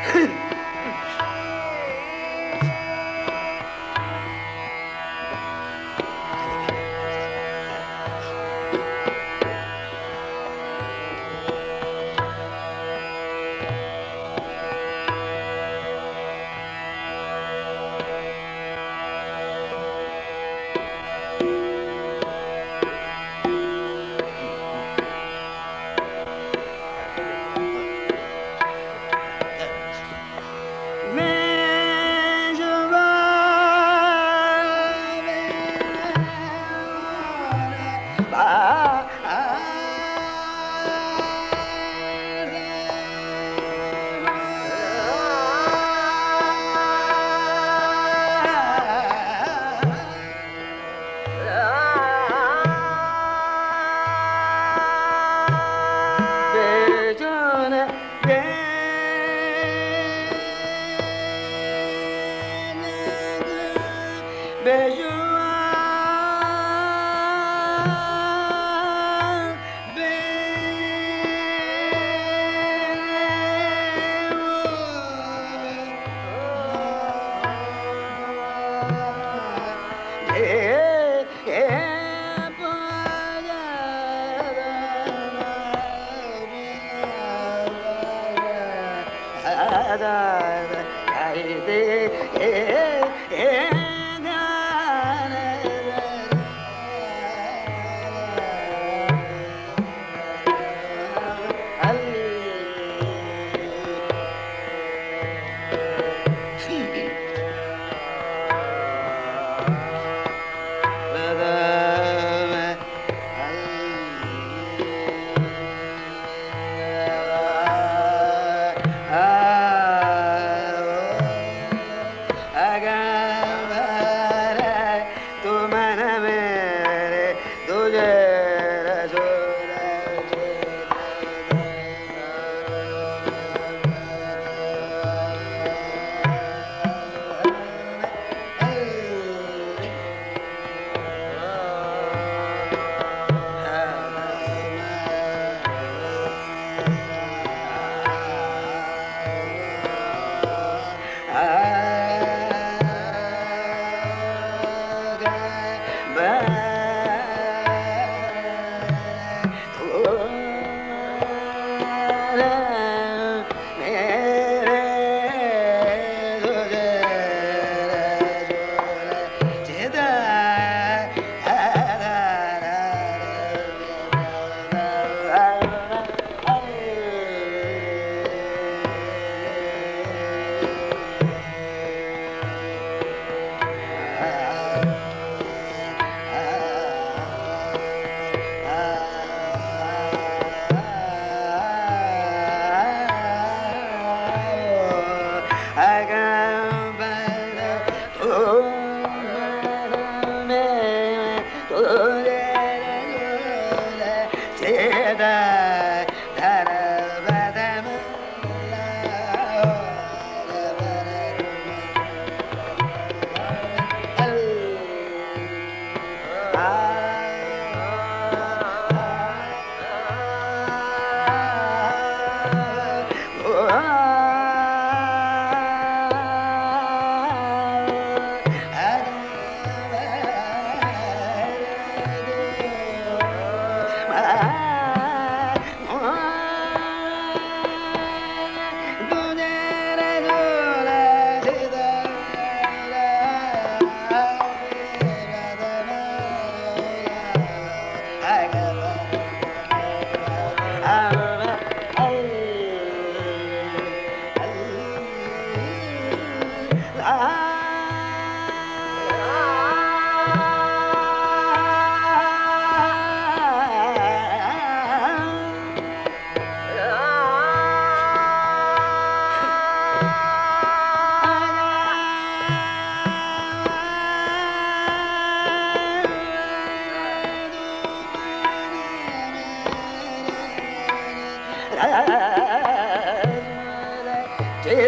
Hmm.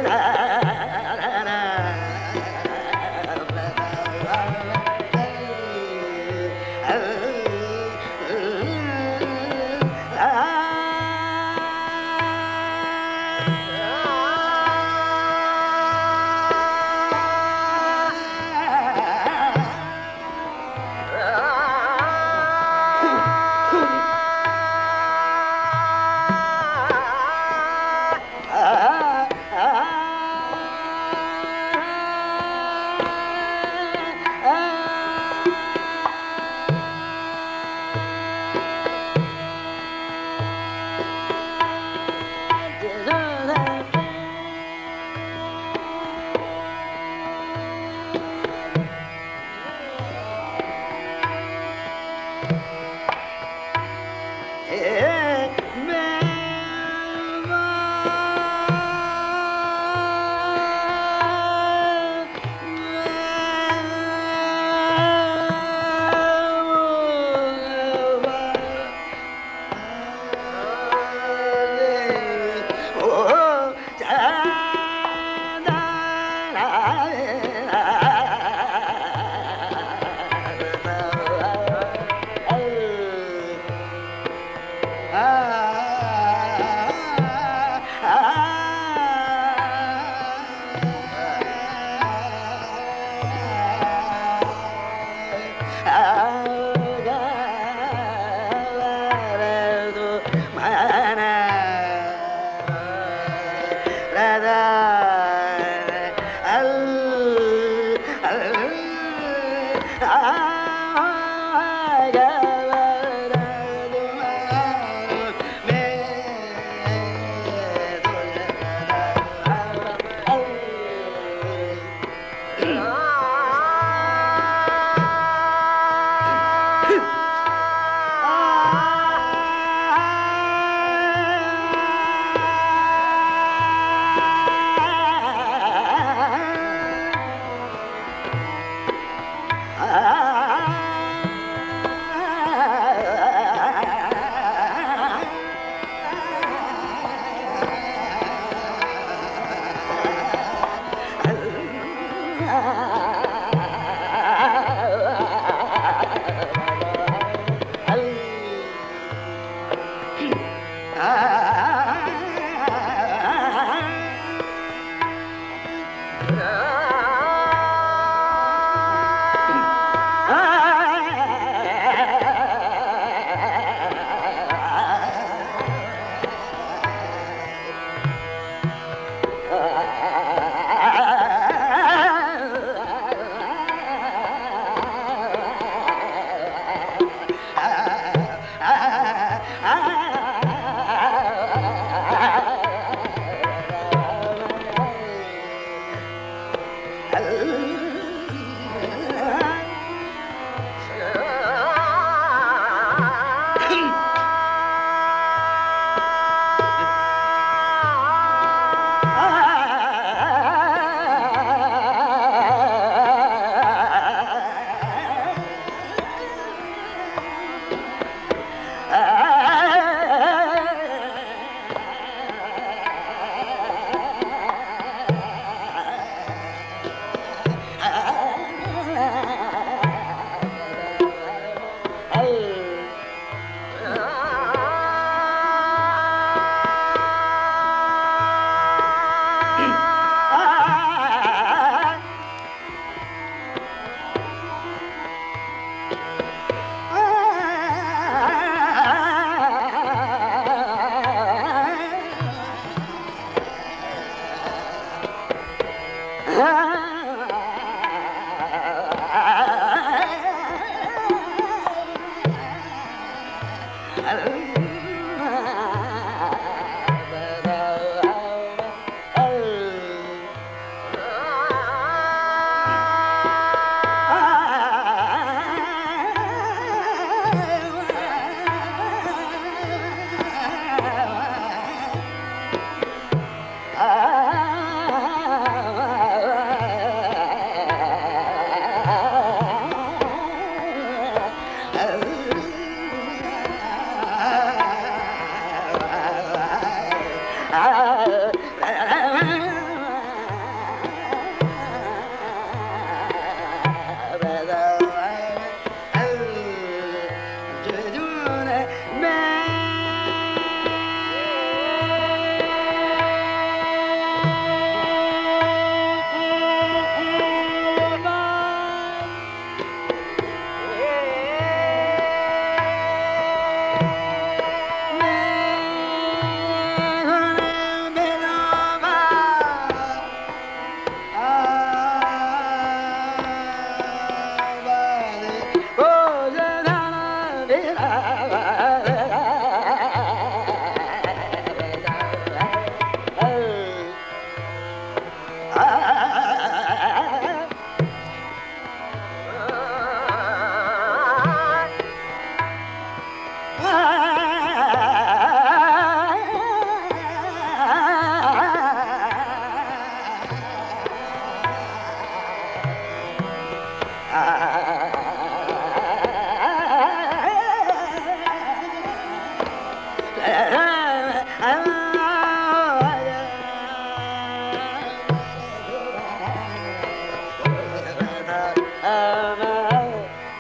ah da Ah.